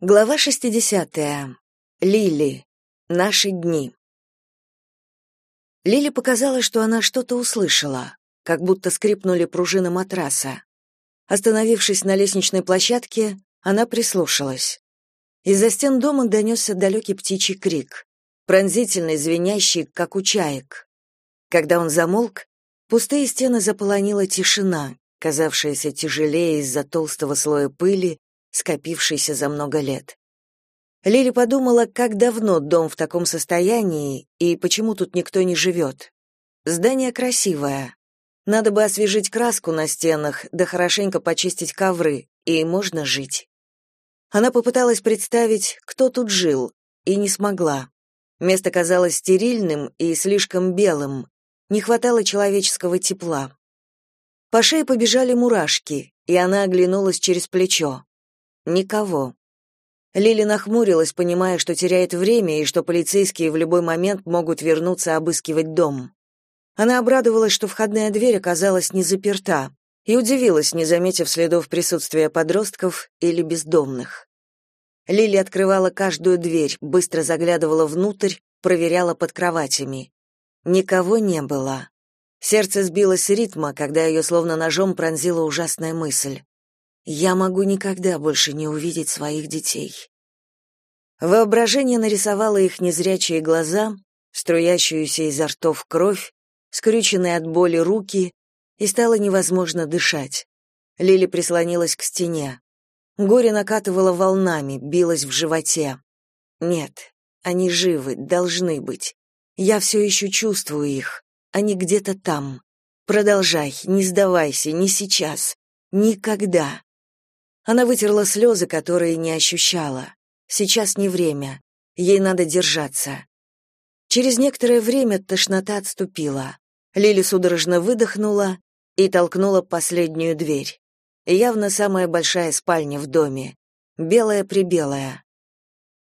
Глава 60. Лили. Наши дни. Лили показалось, что она что-то услышала, как будто скрипнули пружины матраса. Остановившись на лестничной площадке, она прислушалась. Из-за стен дома донесся далекий птичий крик, пронзительный, звенящий, как у чаек. Когда он замолк, пустые стены заполонила тишина, казавшаяся тяжелее из-за толстого слоя пыли, скопившийся за много лет. Лили подумала, как давно дом в таком состоянии и почему тут никто не живет. Здание красивое. Надо бы освежить краску на стенах, да хорошенько почистить ковры, и можно жить. Она попыталась представить, кто тут жил, и не смогла. Место казалось стерильным и слишком белым. Не хватало человеческого тепла. По шее побежали мурашки, и она оглянулась через плечо. Никого. Лили нахмурилась, понимая, что теряет время и что полицейские в любой момент могут вернуться обыскивать дом. Она обрадовалась, что входная дверь оказалась не заперта, и удивилась, не заметив следов присутствия подростков или бездомных. Лили открывала каждую дверь, быстро заглядывала внутрь, проверяла под кроватями. Никого не было. Сердце сбилось с ритма, когда ее словно ножом пронзила ужасная мысль. Я могу никогда больше не увидеть своих детей. Воображение нарисовало их незрячие глаза, струящуюся изо ртов кровь, скрюченные от боли руки, и стало невозможно дышать. Лили прислонилась к стене. Горе накатывало волнами, билось в животе. Нет, они живы, должны быть. Я все еще чувствую их. Они где-то там. Продолжай, не сдавайся, не сейчас. Никогда. Она вытерла слезы, которые не ощущала. Сейчас не время. Ей надо держаться. Через некоторое время тошнота отступила. Лили судорожно выдохнула и толкнула последнюю дверь. Явно самая большая спальня в доме. Белая-прибелая.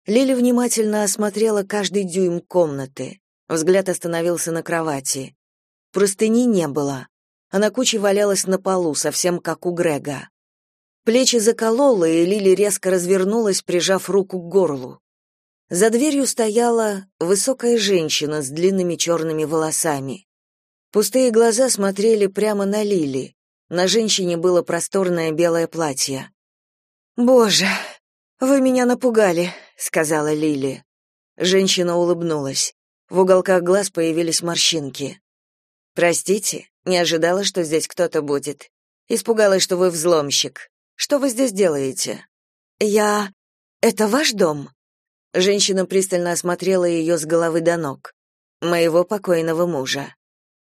Лили внимательно осмотрела каждый дюйм комнаты. Взгляд остановился на кровати. Простыни не было. А на куче валялась на полу, совсем как у Грега. Плечи закололо, и Лили резко развернулась, прижав руку к горлу. За дверью стояла высокая женщина с длинными черными волосами. Пустые глаза смотрели прямо на Лили. На женщине было просторное белое платье. «Боже, вы меня напугали», — сказала Лили. Женщина улыбнулась. В уголках глаз появились морщинки. «Простите, не ожидала, что здесь кто-то будет. Испугалась, что вы взломщик. Что вы здесь делаете? Я Это ваш дом? Женщина пристально осмотрела ее с головы до ног. Моего покойного мужа.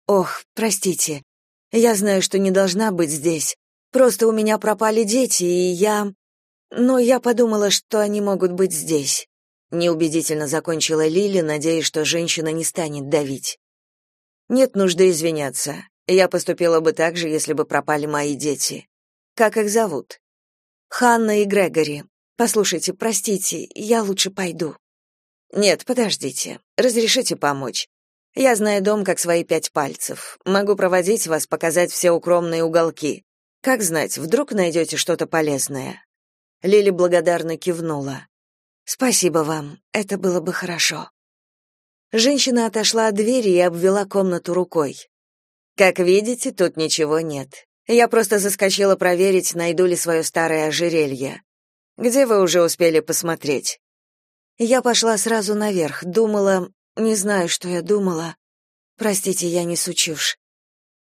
Ох, простите. Я знаю, что не должна быть здесь. Просто у меня пропали дети, и я но я подумала, что они могут быть здесь. Неубедительно закончила Лили, надеясь, что женщина не станет давить. Нет нужды извиняться. Я поступила бы так же, если бы пропали мои дети. Как их зовут? Ханна и Грегори. Послушайте, простите, я лучше пойду. Нет, подождите. Разрешите помочь. Я знаю дом как свои пять пальцев. Могу проводить вас, показать все укромные уголки. Как знать, вдруг найдете что-то полезное. Лили благодарно кивнула. Спасибо вам. Это было бы хорошо. Женщина отошла от двери и обвела комнату рукой. Как видите, тут ничего нет. Я просто заскочила проверить, найду ли свое старое ожерелье. Где вы уже успели посмотреть? Я пошла сразу наверх, думала, не знаю, что я думала. Простите, я не чушь.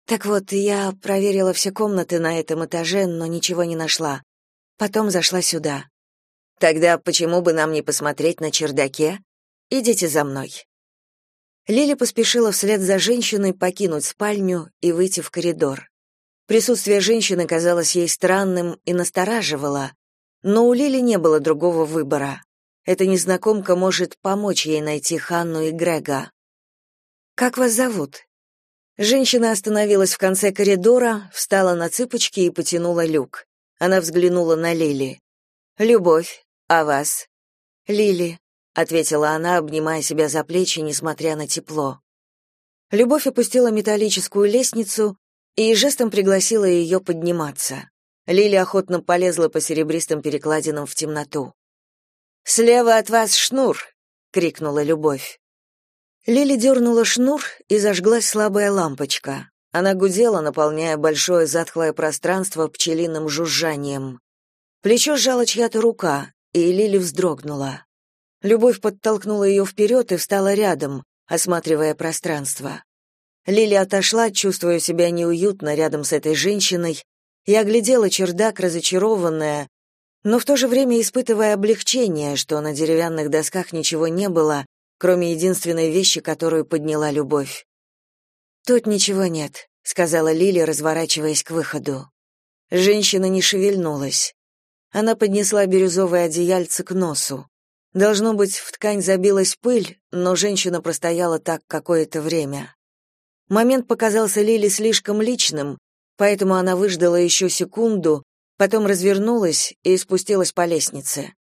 Так вот, я проверила все комнаты на этом этаже, но ничего не нашла. Потом зашла сюда. Тогда почему бы нам не посмотреть на чердаке? Идите за мной. Лили поспешила вслед за женщиной покинуть спальню и выйти в коридор. Присутствие женщины казалось ей странным и настораживало, но у Лили не было другого выбора. Эта незнакомка может помочь ей найти Ханну и Грега. «Как вас зовут?» Женщина остановилась в конце коридора, встала на цыпочки и потянула люк. Она взглянула на Лили. «Любовь, а вас?» «Лили», — ответила она, обнимая себя за плечи, несмотря на тепло. Любовь опустила металлическую лестницу и жестом пригласила ее подниматься. Лили охотно полезла по серебристым перекладинам в темноту. «Слева от вас шнур!» — крикнула Любовь. Лили дернула шнур, и зажглась слабая лампочка. Она гудела, наполняя большое затхлое пространство пчелиным жужжанием. Плечо сжала чья-то рука, и Лили вздрогнула. Любовь подтолкнула ее вперед и встала рядом, осматривая пространство. Лили отошла, чувствуя себя неуютно рядом с этой женщиной, и оглядела чердак, разочарованная, но в то же время испытывая облегчение, что на деревянных досках ничего не было, кроме единственной вещи, которую подняла любовь. «Тут ничего нет», — сказала Лили, разворачиваясь к выходу. Женщина не шевельнулась. Она поднесла бирюзовое одеяльце к носу. Должно быть, в ткань забилась пыль, но женщина простояла так какое-то время. Момент показался Лили слишком личным, поэтому она выждала еще секунду, потом развернулась и спустилась по лестнице.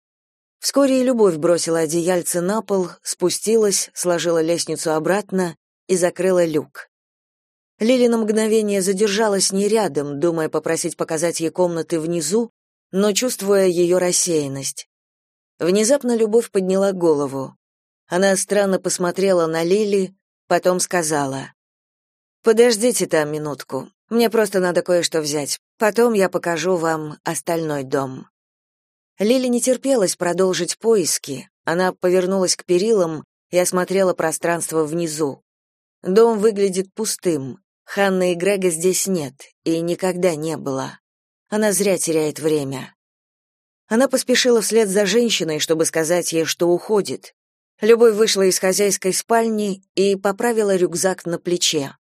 Вскоре и Любовь бросила одеяльце на пол, спустилась, сложила лестницу обратно и закрыла люк. Лили на мгновение задержалась не рядом, думая попросить показать ей комнаты внизу, но чувствуя ее рассеянность. Внезапно Любовь подняла голову. Она странно посмотрела на Лили, потом сказала: "Подождите там минутку. Мне просто надо кое-что взять. Потом я покажу вам остальной дом. Лили не терпелось продолжить поиски. Она повернулась к перилам и осмотрела пространство внизу. Дом выглядит пустым. Ханны и Грега здесь нет и никогда не было. Она зря теряет время. Она поспешила вслед за женщиной, чтобы сказать ей, что уходит. Любовь вышла из хозяйской спальни и поправила рюкзак на плече.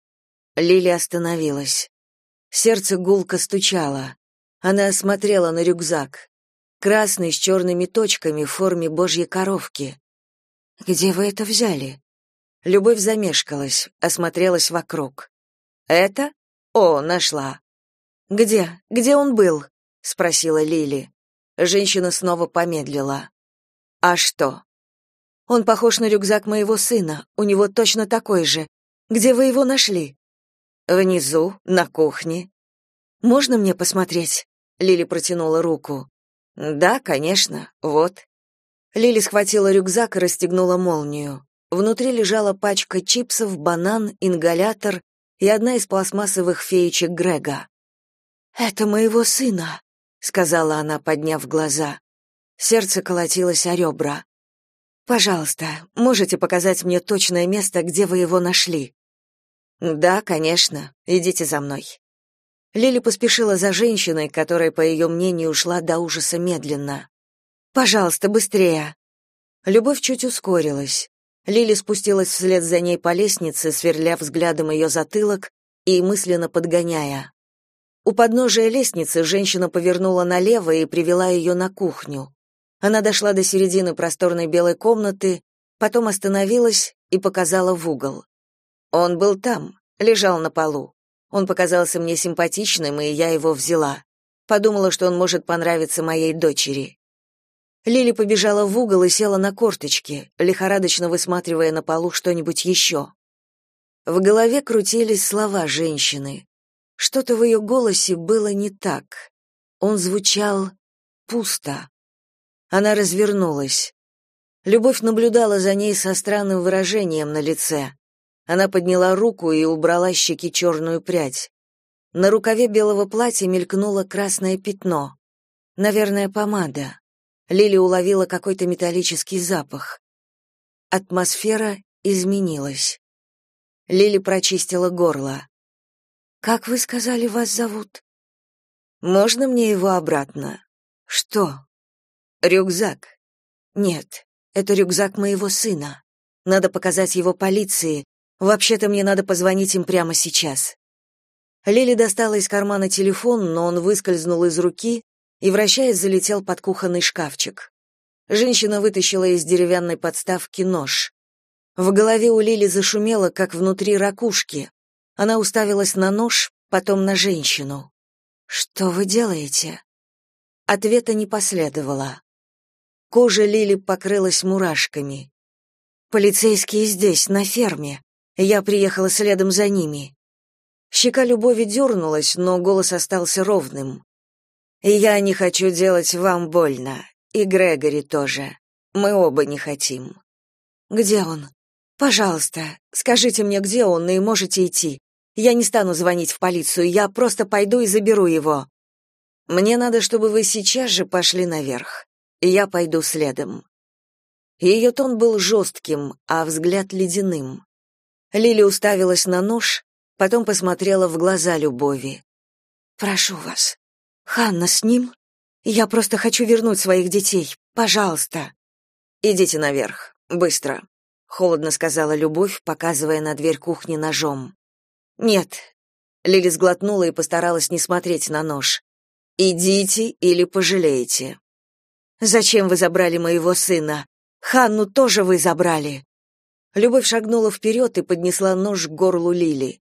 Лили остановилась. Сердце гулко стучало. Она смотрела на рюкзак. Красный с черными точками в форме божьей коровки. «Где вы это взяли?» Любовь замешкалась, осмотрелась вокруг. «Это? О, нашла». «Где? Где он был?» — спросила Лили. Женщина снова помедлила. «А что?» «Он похож на рюкзак моего сына, у него точно такой же. Где вы его нашли?» Внизу, на кухне. Можно мне посмотреть? Лили протянула руку. Да, конечно. Вот. Лили схватила рюкзак и расстегнула молнию. Внутри лежала пачка чипсов, банан, ингалятор и одна из пластмассовых феечек Грега. «Это моего сына», — сказала она, подняв глаза. Сердце колотилось о ребра. «Пожалуйста, можете показать мне точное место, где вы его нашли?» Да, конечно. Идите за мной. Лили поспешила за женщиной, которая, по ее мнению, ушла до ужаса медленно. Пожалуйста, быстрее. Любовь чуть ускорилась. Лили спустилась вслед за ней по лестнице, сверля взглядом ее затылок и мысленно подгоняя. У подножия лестницы женщина повернула налево и привела ее на кухню. Она дошла до середины просторной белой комнаты, потом остановилась и показала в угол. Он был там, лежал на полу. Он показался мне симпатичным, и я его взяла. Подумала, что он может понравиться моей дочери. Лили побежала в угол и села на корточки, лихорадочно высматривая на полу что-нибудь еще. В голове крутились слова женщины. Что-то в ее голосе было не так. Он звучал пусто. Она развернулась. Любовь наблюдала за ней со странным выражением на лице. Она подняла руку и убрала с щеки черную прядь. На рукаве белого платья мелькнуло красное пятно. Наверное, помада. Лили уловила какой-то металлический запах. Атмосфера изменилась. Лили прочистила горло. «Как вы сказали, вас зовут?» «Можно мне его обратно?» «Что?» «Рюкзак». «Нет, это рюкзак моего сына. Надо показать его полиции, Вообще-то мне надо позвонить им прямо сейчас. Лили достала из кармана телефон, но он выскользнул из руки и, вращаясь, залетел под кухонный шкафчик. Женщина вытащила из деревянной подставки нож. В голове у Лили зашумело, как внутри ракушки. Она уставилась на нож, потом на женщину. «Что вы делаете?» Ответа не последовало. Кожа Лили покрылась мурашками. «Полицейские здесь, на ферме. Я приехала следом за ними. Щека Любови дернулась, но голос остался ровным. «Я не хочу делать вам больно, и Грегори тоже. Мы оба не хотим. Где он? Пожалуйста, скажите мне, где он, и можете идти. Я не стану звонить в полицию, я просто пойду и заберу его. Мне надо, чтобы вы сейчас же пошли наверх. Я пойду следом. Ее тон был жестким, а взгляд ледяным. Лили уставилась на нож, потом посмотрела в глаза Любови. Прошу вас. Ханна с ним? Я просто хочу вернуть своих детей. Пожалуйста. Идите наверх, быстро, холодно сказала Любовь, показывая на дверь кухни ножом. Нет. Лили сглотнула и постаралась не смотреть на нож. Идите или пожалеете. Зачем вы забрали моего сына? Ханну тоже вы забрали. Любовь шагнула вперед и поднесла нож к горлу Лили.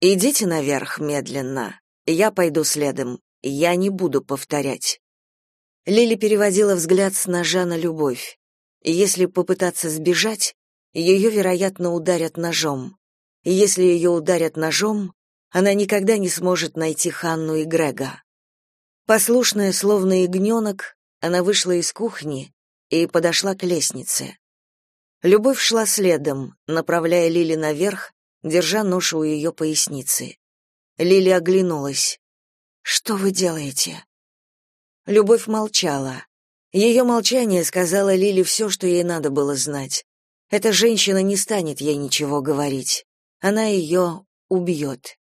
Идите наверх медленно. Я пойду следом. Я не буду повторять. Лили переводила взгляд с ножа на любовь. Если попытаться сбежать, ее, вероятно, ударят ножом. Если ее ударят ножом, она никогда не сможет найти Ханну и Грега. Послушная, словно ягненок, она вышла из кухни и подошла к лестнице. Любовь шла следом, направляя Лили наверх, держа нож у ее поясницы. Лили оглянулась. Что вы делаете? Любовь молчала. Ее молчание сказала Лили все, что ей надо было знать. Эта женщина не станет ей ничего говорить. Она ее убьет.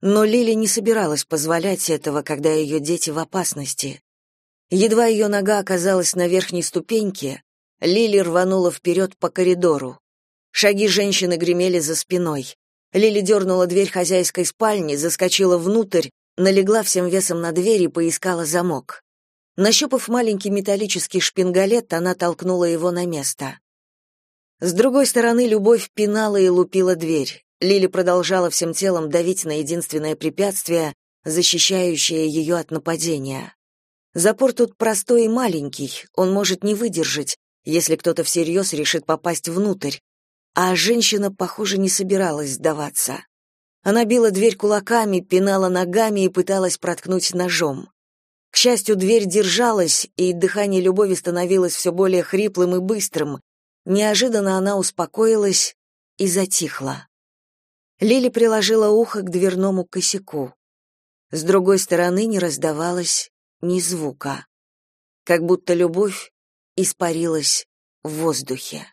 Но Лили не собиралась позволять этого, когда ее дети в опасности. Едва ее нога оказалась на верхней ступеньке, Лили рванула вперед по коридору. Шаги женщины гремели за спиной. Лили дернула дверь хозяйской спальни, заскочила внутрь, налегла всем весом на дверь и поискала замок. Нащупав маленький металлический шпингалет, она толкнула его на место. С другой стороны, любовь пинала и лупила дверь. Лили продолжала всем телом давить на единственное препятствие, защищающее ее от нападения. Запор тут простой и маленький, он может не выдержать, если кто-то всерьез решит попасть внутрь, а женщина, похоже, не собиралась сдаваться. Она била дверь кулаками, пинала ногами и пыталась проткнуть ножом. К счастью, дверь держалась, и дыхание Любови становилось все более хриплым и быстрым. Неожиданно она успокоилась и затихла. Лили приложила ухо к дверному косяку. С другой стороны не раздавалось ни звука. Как будто любовь испарилась в воздухе.